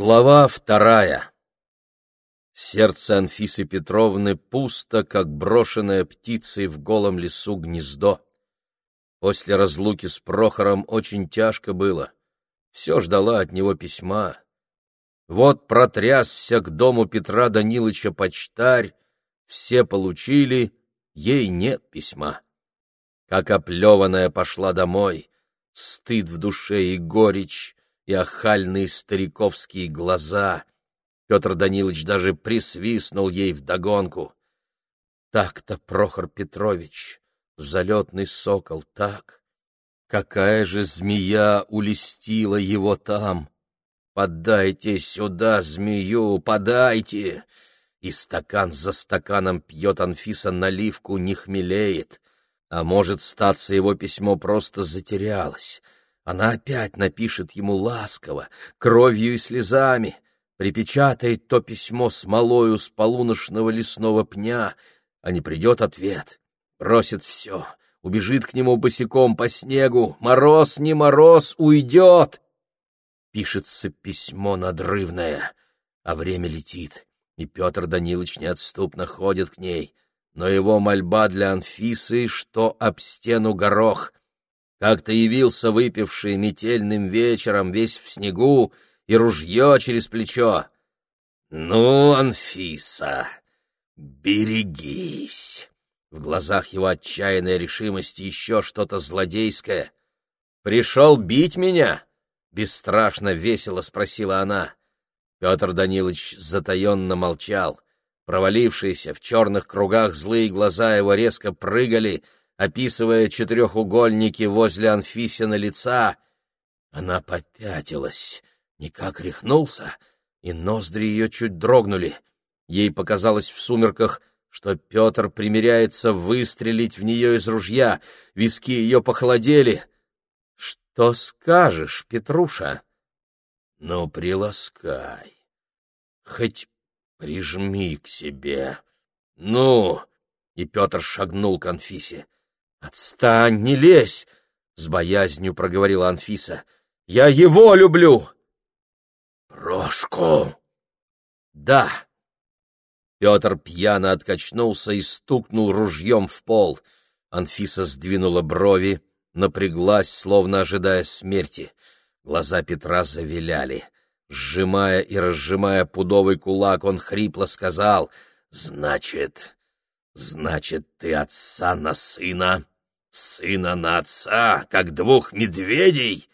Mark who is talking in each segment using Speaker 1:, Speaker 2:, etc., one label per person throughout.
Speaker 1: Глава вторая. Сердце Анфисы Петровны пусто, как брошенное птицей в голом лесу гнездо. После разлуки с Прохором очень тяжко было. Все ждала от него письма. Вот протрясся к дому Петра Данилыча почтарь, все получили, ей нет письма. Как оплеванная пошла домой, стыд в душе и горечь, и охальные стариковские глаза. Петр Данилович даже присвистнул ей вдогонку. Так-то, Прохор Петрович, залетный сокол, так. Какая же змея улестила его там! Подайте сюда змею, подайте! И стакан за стаканом пьет Анфиса наливку, не хмелеет. А может, статься его письмо просто затерялось — она опять напишет ему ласково, кровью и слезами, припечатает то письмо смолою с полуношного лесного пня, а не придет ответ, бросит все, убежит к нему босиком по снегу, мороз не мороз, уйдет. Пишется письмо надрывное, а время летит, и Петр Данилович неотступно ходит к ней, но его мольба для Анфисы, что об стену горох — как-то явился выпивший метельным вечером весь в снегу и ружье через плечо. «Ну, Анфиса, берегись!» В глазах его отчаянной решимости еще что-то злодейское. «Пришел бить меня?» — бесстрашно весело спросила она. Петр Данилович затаенно молчал. Провалившиеся в черных кругах злые глаза его резко прыгали — описывая четырехугольники возле Анфисина лица. Она попятилась, никак рехнулся, и ноздри ее чуть дрогнули. Ей показалось в сумерках, что Петр примеряется выстрелить в нее из ружья, виски ее похолодели. — Что скажешь, Петруша? — Ну, приласкай, хоть прижми к себе. — Ну! И Петр шагнул к Анфисе. «Отстань, не лезь!» — с боязнью проговорила Анфиса. «Я его люблю!» «Прошку!» «Да!» Петр пьяно откачнулся и стукнул ружьем в пол. Анфиса сдвинула брови, напряглась, словно ожидая смерти. Глаза Петра завиляли. Сжимая и разжимая пудовый кулак, он хрипло сказал, «Значит, Значит, ты отца на сына, сына на отца, как двух медведей?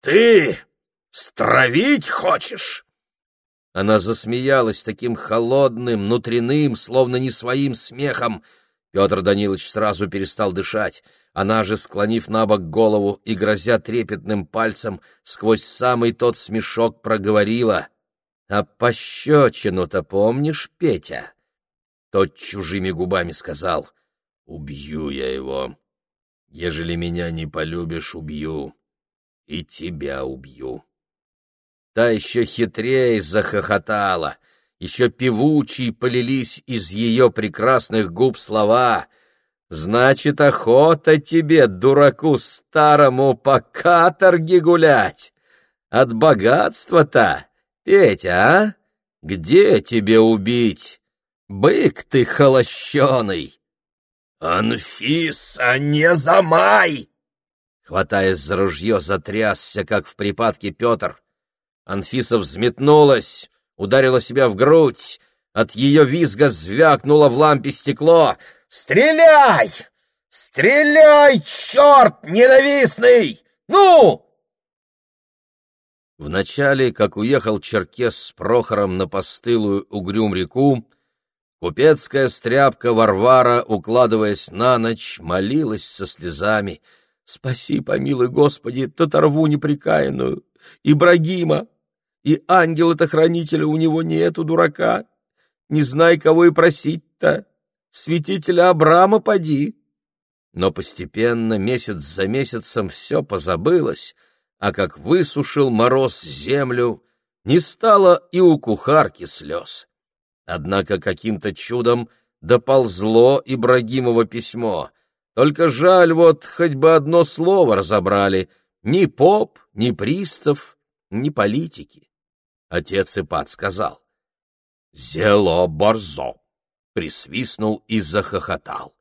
Speaker 1: Ты стравить хочешь? Она засмеялась таким холодным, внутренним, словно не своим смехом. Петр Данилович сразу перестал дышать. Она же, склонив на бок голову и грозя трепетным пальцем, сквозь самый тот смешок проговорила. — А пощечину-то помнишь, Петя? Тот чужими губами сказал, «Убью я его. Ежели меня не полюбишь, убью. И тебя убью». Та еще хитрее захохотала, еще певучей полились из ее прекрасных губ слова «Значит, охота тебе, дураку старому, по каторге гулять! От богатства-то, Петя, а? Где тебе убить?» Бык ты холощеный! Анфиса, не замай! Хватаясь за ружье, затрясся, как в припадке Петр. Анфиса взметнулась, ударила себя в грудь. От ее визга звякнуло в лампе стекло. «Стреляй! Стреляй, черт ненавистный! Ну!» Вначале, как уехал Черкес с Прохором на постылую угрюм реку, Купецкая стряпка Варвара, укладываясь на ночь, молилась со слезами. «Спаси, помилуй, Господи, татарву неприкаянную, Ибрагима! И ангела-то хранителя у него нету, дурака! Не знай, кого и просить-то! Святителя Абрама поди!» Но постепенно, месяц за месяцем, все позабылось, а как высушил мороз землю, не стало и у кухарки слез. Однако каким-то чудом доползло Ибрагимово письмо. Только жаль, вот хоть бы одно слово разобрали. Ни поп, ни пристав, ни политики. Отец Ипат сказал. «Зело борзо!» Присвистнул и захохотал.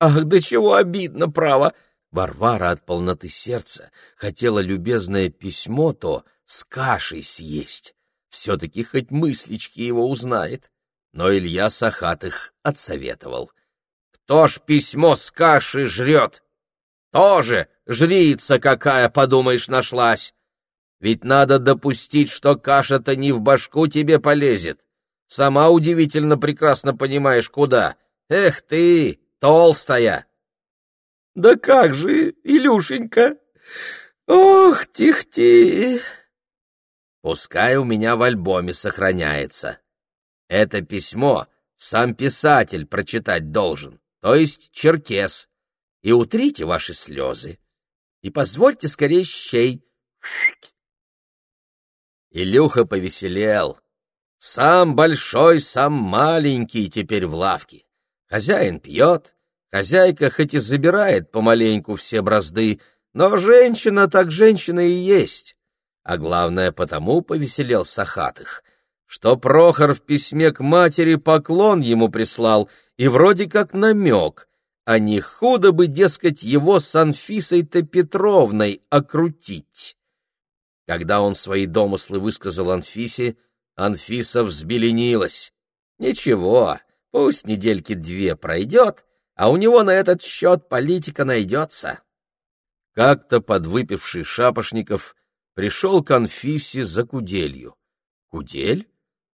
Speaker 2: «Ах, да чего обидно, право!»
Speaker 1: Варвара от полноты сердца хотела любезное письмо то с кашей съесть. Все-таки хоть мыслички его узнает. Но Илья Сахатых отсоветовал. «Кто ж письмо с кашей жрет? Тоже жрица какая, подумаешь, нашлась. Ведь надо допустить, что каша-то не в башку тебе полезет. Сама удивительно прекрасно понимаешь, куда. Эх ты, толстая!»
Speaker 2: «Да как же, Илюшенька! Ох, тих-ти!»
Speaker 1: «Пускай у меня в альбоме сохраняется. Это письмо сам писатель прочитать должен, то есть черкес. И утрите ваши слезы. И позвольте скорее щей». Илюха повеселел. Сам большой, сам маленький теперь в лавке. Хозяин пьет, хозяйка хоть и забирает помаленьку все бразды, но женщина так женщина и есть. А главное, потому повеселел Сахатых, что Прохор в письме к матери поклон ему прислал и вроде как намек, а не худо бы, дескать, его с Анфисой-то Петровной окрутить. Когда он свои домыслы высказал Анфисе, Анфиса взбеленилась. Ничего, пусть недельки две пройдет, а у него на этот счет политика найдется. Как-то подвыпивший Шапошников пришел к Анфисе за куделью. Кудель?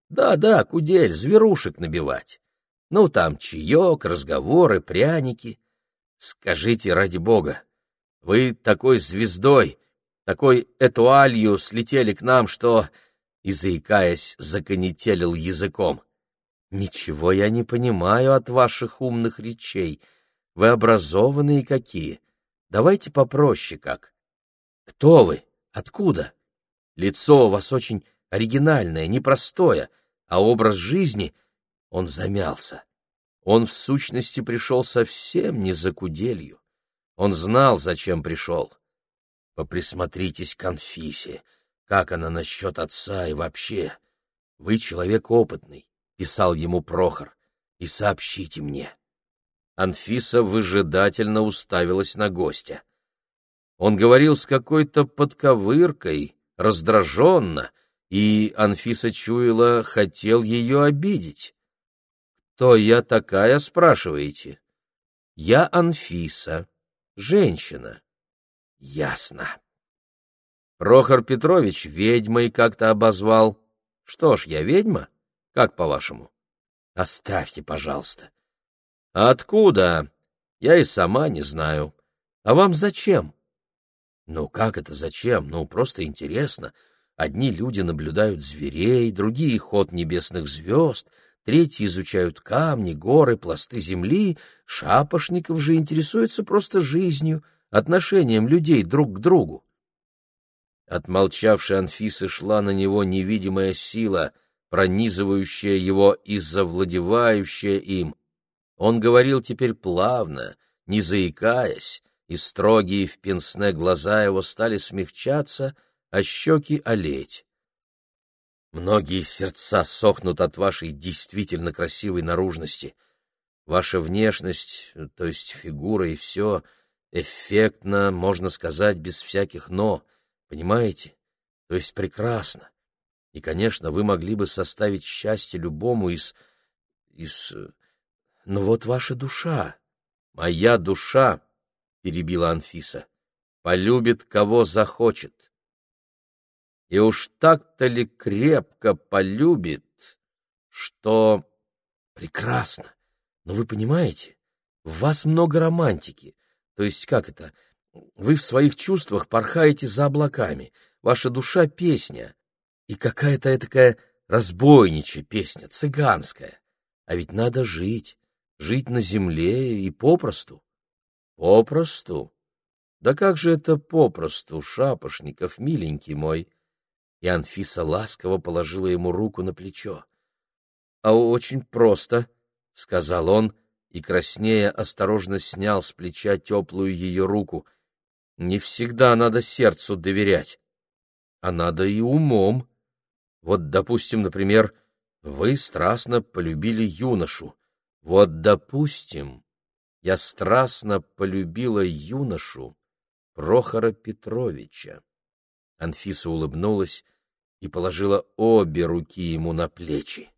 Speaker 1: Да-да, кудель, зверушек набивать. Ну, там чаек, разговоры, пряники. Скажите, ради бога, вы такой звездой, такой этуалью слетели к нам, что и, заикаясь, законетелил языком. «Ничего я не понимаю от ваших умных речей. Вы образованные какие. Давайте попроще как. Кто вы? Откуда? Лицо у вас очень оригинальное, непростое, а образ жизни...» Он замялся. Он, в сущности, пришел совсем не за куделью. Он знал, зачем пришел. Поприсмотритесь к Анфисе, как она насчет отца и вообще? Вы человек опытный, — писал ему Прохор, — и сообщите мне. Анфиса выжидательно уставилась на гостя. Он говорил с какой-то подковыркой, раздраженно, и Анфиса чуяла, хотел ее обидеть. «Кто я такая?» — спрашиваете. «Я Анфиса, женщина». «Ясно. Прохор Петрович ведьмой как-то обозвал. Что ж, я ведьма? Как по-вашему? Оставьте, пожалуйста. А откуда? Я и сама не знаю. А вам зачем? Ну, как это зачем? Ну, просто интересно. Одни люди наблюдают зверей, другие — ход небесных звезд, третьи изучают камни, горы, пласты земли. Шапошников же интересуется просто жизнью, отношением людей друг к другу. От молчавшей Анфисы шла на него невидимая сила, пронизывающая его и завладевающая им. Он говорил теперь плавно, не заикаясь, и строгие в пенсне глаза его стали смягчаться, а щеки олеть. Многие сердца сохнут от вашей действительно красивой наружности. Ваша внешность, то есть фигура и все, эффектно, можно сказать, без всяких «но». Понимаете? То есть прекрасно. И, конечно, вы могли бы составить счастье любому из... из... Но вот ваша душа... Моя душа, — перебила Анфиса, — полюбит, кого захочет. И уж так-то ли крепко полюбит, что... Прекрасно. Но вы понимаете, в вас много романтики. То есть, как это, вы в своих чувствах порхаете за облаками, ваша душа — песня, и какая-то такая разбойничья песня, цыганская. А ведь надо жить, жить на земле и попросту. Попросту? Да как же это попросту, Шапошников, миленький мой? И Анфиса ласково положила ему руку на плечо. — А очень просто, — сказал он, и, краснея, осторожно снял с плеча теплую ее руку, не всегда надо сердцу доверять, а надо и умом. Вот, допустим, например, вы страстно полюбили юношу. Вот, допустим, я страстно полюбила юношу Прохора Петровича. Анфиса улыбнулась и положила обе руки ему на плечи.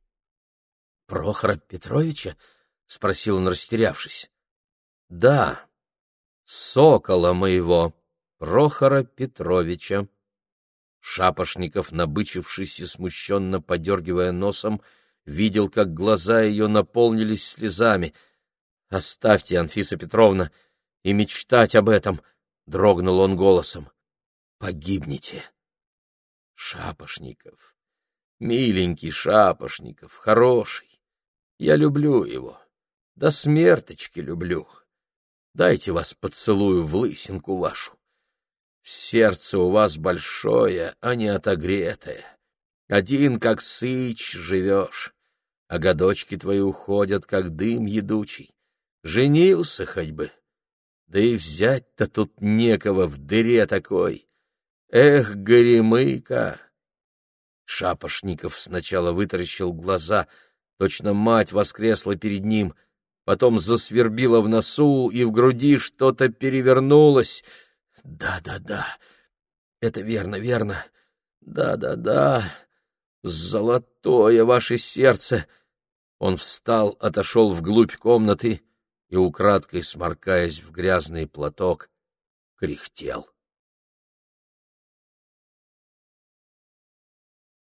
Speaker 1: — Прохора Петровича? — спросил он, растерявшись. — Да, сокола моего, Прохора Петровича. Шапошников, набычившись и смущенно подергивая носом, видел, как глаза ее наполнились слезами. — Оставьте, Анфиса Петровна, и мечтать об этом, — дрогнул он голосом. — Погибнете. Шапошников, миленький Шапошников, хороший. Я люблю его, до смерточки люблю. Дайте вас поцелую в лысинку вашу. Сердце у вас большое, а не отогретое. Один, как сыч, живешь, а годочки твои уходят, как дым едучий. Женился хоть бы. Да и взять-то тут некого в дыре такой. Эх, горемыка! Шапошников сначала вытаращил глаза, точно мать воскресла перед ним, потом засвербила в носу, и в груди что-то перевернулось — да-да-да, это верно, верно. Да-да-да, золотое ваше сердце. Он встал, отошел вглубь комнаты и, украдкой сморкаясь в грязный платок, кряхтел.